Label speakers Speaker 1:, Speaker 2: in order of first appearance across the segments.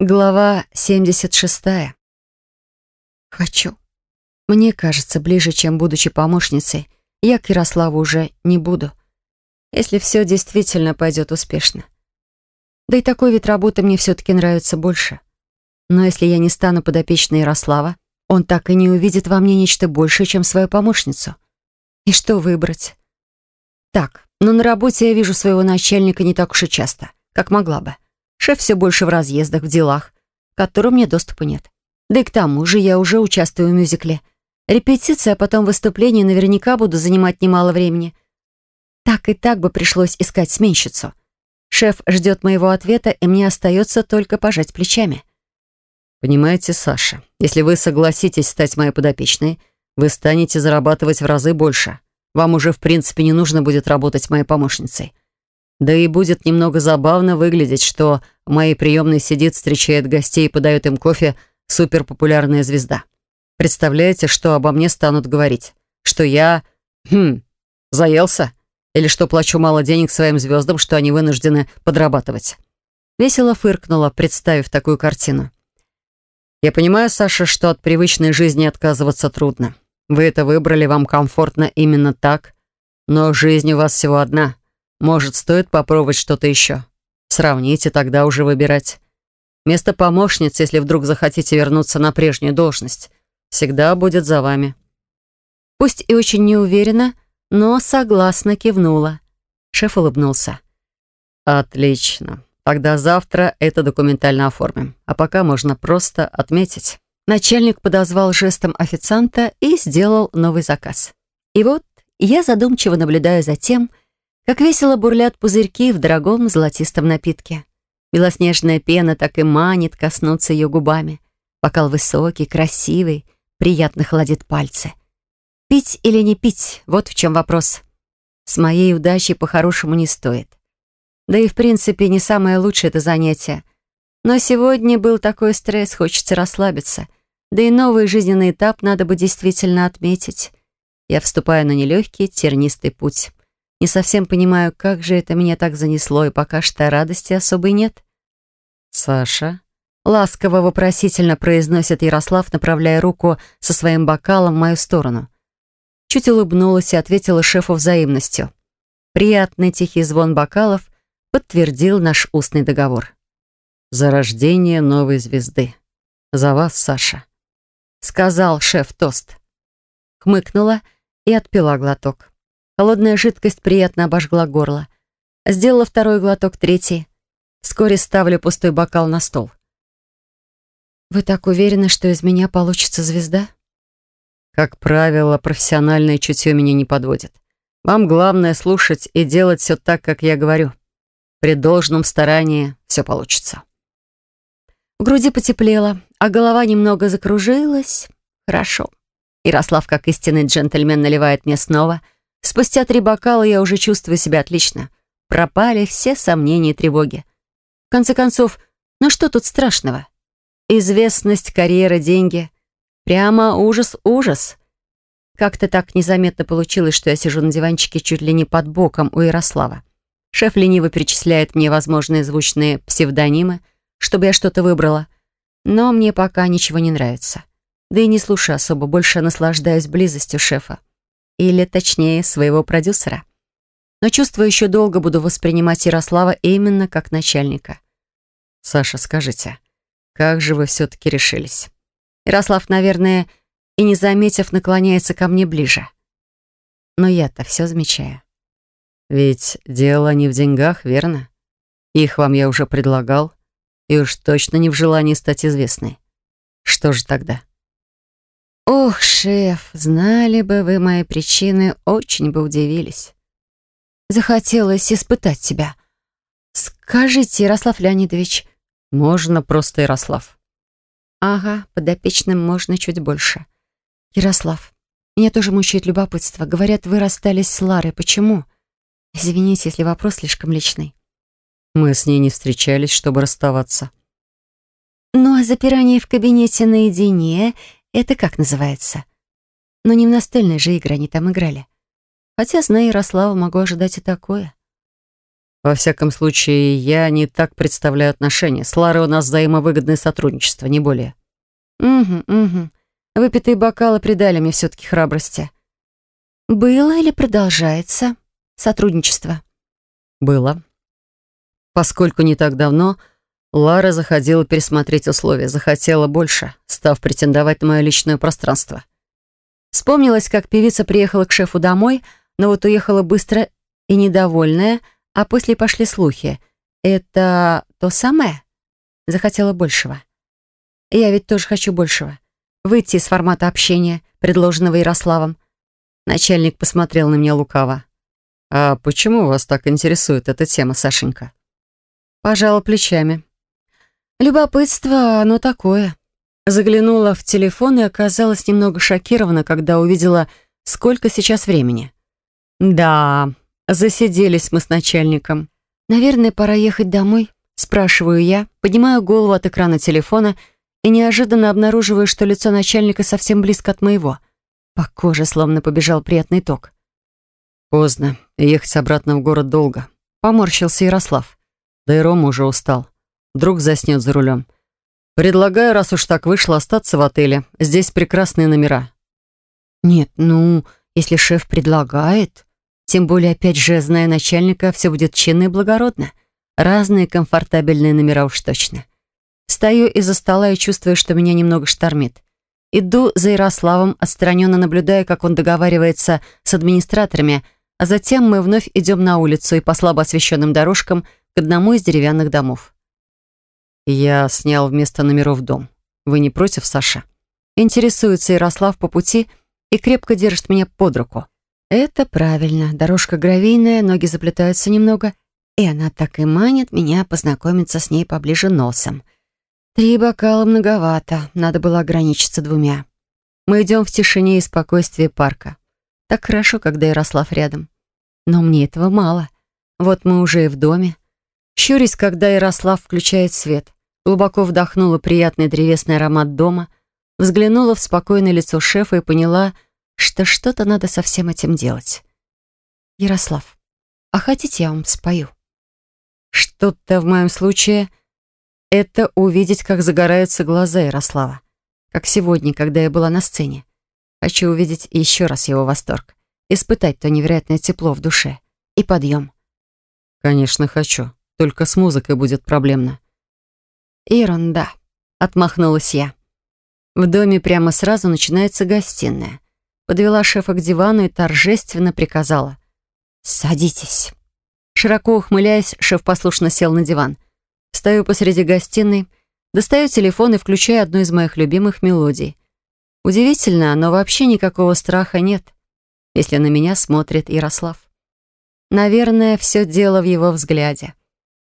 Speaker 1: Глава 76. Хочу. Мне кажется, ближе, чем будучи помощницей, я к Ярославу уже не буду, если все действительно пойдет успешно. Да и такой вид работы мне все-таки нравится больше. Но если я не стану подопечной Ярослава, он так и не увидит во мне нечто большее, чем свою помощницу. И что выбрать? Так, но на работе я вижу своего начальника не так уж и часто, как могла бы. Шеф все больше в разъездах, в делах, к которым мне доступа нет. Да и к тому же я уже участвую в мюзикле. Репетиция, а потом выступление наверняка буду занимать немало времени. Так и так бы пришлось искать сменщицу. Шеф ждет моего ответа, и мне остается только пожать плечами.
Speaker 2: «Понимаете, Саша, если вы согласитесь стать моей подопечной, вы станете зарабатывать в разы больше. Вам уже, в принципе, не нужно будет работать моей помощницей. Да и будет немного забавно выглядеть, что в моей приемной сидит, встречает гостей и подает им кофе суперпопулярная звезда. Представляете, что обо мне станут говорить? Что я... Хм... Заелся? Или что плачу мало денег своим звездам, что они вынуждены подрабатывать? Весело фыркнула, представив такую картину. Я понимаю, Саша, что от привычной жизни отказываться трудно. Вы это выбрали, вам комфортно именно так. Но жизнь у вас всего одна. Может, стоит попробовать что-то еще? Сравните, тогда уже выбирать. Место помощницы, если вдруг захотите вернуться на прежнюю должность, всегда будет за вами.
Speaker 1: Пусть и очень неуверенно, но согласно кивнула. Шеф улыбнулся.
Speaker 2: Отлично. Тогда завтра это документально оформим. А пока можно просто отметить.
Speaker 1: Начальник подозвал жестом официанта и сделал новый заказ. И вот я задумчиво наблюдаю за тем, как весело бурлят пузырьки в дорогом золотистом напитке. Белоснежная пена так и манит коснуться ее губами. Бокал высокий, красивый, приятно холодит пальцы. Пить или не пить, вот в чем вопрос. С моей удачей по-хорошему не стоит. Да и в принципе не самое лучшее это занятие. Но сегодня был такой стресс, хочется расслабиться. Да и новый жизненный этап надо бы действительно отметить. Я вступаю на нелегкий, тернистый путь. Не совсем понимаю, как же это меня так занесло, и пока что радости особой нет.
Speaker 2: «Саша?»
Speaker 1: Ласково вопросительно произносит Ярослав, направляя руку со своим бокалом в мою сторону. Чуть улыбнулась и ответила шефу взаимностью. Приятный тихий звон бокалов подтвердил наш устный договор.
Speaker 2: «За рождение новой звезды. За вас, Саша», — сказал шеф тост.
Speaker 1: Хмыкнула и отпила глоток. Холодная жидкость приятно обожгла горло. Сделала второй глоток, третий. Вскоре ставлю пустой бокал на стол. «Вы так уверены, что из меня получится звезда?»
Speaker 2: «Как правило, профессиональное чутье меня не подводит. Вам главное слушать и делать все так, как я говорю. При должном старании все получится».
Speaker 1: В груди потеплело, а голова немного закружилась. Хорошо. Ярослав, как истинный джентльмен, наливает мне снова — Спустя три бокала я уже чувствую себя отлично. Пропали все сомнения и тревоги. В конце концов, ну что тут страшного? Известность, карьера, деньги. Прямо ужас-ужас. Как-то так незаметно получилось, что я сижу на диванчике чуть ли не под боком у Ярослава. Шеф лениво перечисляет мне возможные звучные псевдонимы, чтобы я что-то выбрала. Но мне пока ничего не нравится. Да и не слушаю особо, больше наслаждаюсь близостью шефа. Или, точнее, своего продюсера. Но чувствую, еще долго буду воспринимать Ярослава именно как начальника.
Speaker 2: «Саша, скажите, как же вы все-таки решились?»
Speaker 1: Ярослав, наверное, и не заметив, наклоняется ко мне ближе. Но я-то все замечаю.
Speaker 2: «Ведь дело не в деньгах, верно? Их вам я уже предлагал, и уж точно не в желании стать известной. Что же тогда?»
Speaker 1: «Ох, шеф, знали бы вы мои причины, очень бы удивились. Захотелось испытать тебя. Скажите, Ярослав Леонидович...»
Speaker 2: «Можно просто Ярослав».
Speaker 1: «Ага, подопечным можно чуть больше. Ярослав, меня тоже мучает любопытство. Говорят, вы расстались с Ларой. Почему? Извините, если вопрос слишком личный».
Speaker 2: «Мы с ней не встречались, чтобы расставаться».
Speaker 1: «Ну, а запирание в кабинете наедине это как называется? Но не в настольной же игры они там играли. Хотя, зная Ярослава, могу ожидать и такое.
Speaker 2: Во всяком случае, я не так представляю отношения. С Ларой у нас взаимовыгодное сотрудничество, не более.
Speaker 1: Угу, угу. Выпитые бокалы придали мне все-таки храбрости. Было или продолжается сотрудничество?
Speaker 2: Было. Поскольку не так давно Лара заходила пересмотреть условия, захотела больше, став претендовать на мое личное пространство.
Speaker 1: Вспомнилось, как певица приехала к шефу домой, но вот уехала быстро и недовольная, а после пошли слухи. Это то самое? Захотела большего. Я ведь тоже хочу большего. Выйти из формата общения, предложенного Ярославом. Начальник посмотрел на меня лукаво.
Speaker 2: «А почему вас так интересует эта тема, Сашенька?»
Speaker 1: Пожала плечами. Любопытство, оно такое. Заглянула в телефон и оказалась немного шокирована, когда увидела, сколько сейчас времени. Да, засиделись мы с начальником. Наверное, пора ехать домой, спрашиваю я, поднимаю голову от экрана телефона и неожиданно обнаруживаю, что лицо начальника совсем близко от моего. По коже словно побежал приятный ток.
Speaker 2: Поздно, ехать обратно в город долго. Поморщился Ярослав. Да и Рома уже устал. Вдруг заснет за рулем. Предлагаю, раз уж так вышло, остаться в отеле. Здесь прекрасные номера.
Speaker 1: Нет, ну, если шеф предлагает... Тем более, опять же, зная начальника, все будет чинно и благородно. Разные комфортабельные номера уж точно. Стою из-за стола и чувствую, что меня немного штормит. Иду за Ярославом, отстраненно наблюдая, как он договаривается с администраторами, а затем мы вновь идем на улицу и по слабо освещенным дорожкам к одному из деревянных домов.
Speaker 2: «Я снял вместо номеров дом. Вы не против, Саша?»
Speaker 1: Интересуется Ярослав по пути и крепко держит меня под руку. Это правильно. Дорожка гравийная, ноги заплетаются немного, и она так и манит меня познакомиться с ней поближе носом. Три бокала многовато, надо было ограничиться двумя. Мы идем в тишине и спокойствии парка. Так хорошо, когда Ярослав рядом. Но мне этого мало. Вот мы уже и в доме. Щурюсь, когда Ярослав включает свет. Глубоко вдохнула приятный древесный аромат дома, взглянула в спокойное лицо шефа и поняла, что что-то надо со всем этим делать. «Ярослав, а хотите, я вам спою?» Что-то в моем случае — это увидеть, как загораются глаза Ярослава. Как сегодня, когда я была на сцене. Хочу увидеть еще раз его восторг. Испытать то невероятное тепло в душе. И подъем.
Speaker 2: «Конечно, хочу. Только с музыкой будет проблемно.
Speaker 1: «Ерунда», — отмахнулась я. В доме прямо сразу начинается гостиная. Подвела шефа к дивану и торжественно приказала. «Садитесь». Широко ухмыляясь, шеф послушно сел на диван. Стою посреди гостиной, достаю телефон и включаю одну из моих любимых мелодий. Удивительно, но вообще никакого страха нет, если на меня смотрит Ярослав. Наверное, все дело в его взгляде.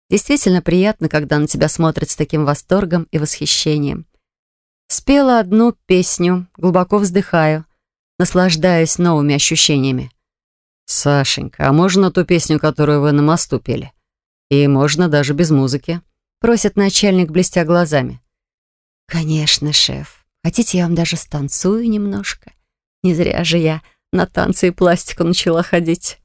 Speaker 1: Действительно приятно, когда на тебя смотрят с таким восторгом и восхищением. Спела одну песню, глубоко вздыхаю, наслаждаясь новыми ощущениями.
Speaker 2: «Сашенька, а можно ту песню, которую вы на мосту пели? И можно даже без музыки?»
Speaker 1: Просит начальник, блестя глазами. «Конечно, шеф. Хотите, я вам даже станцую немножко? Не зря же я на танцы и пластику начала ходить».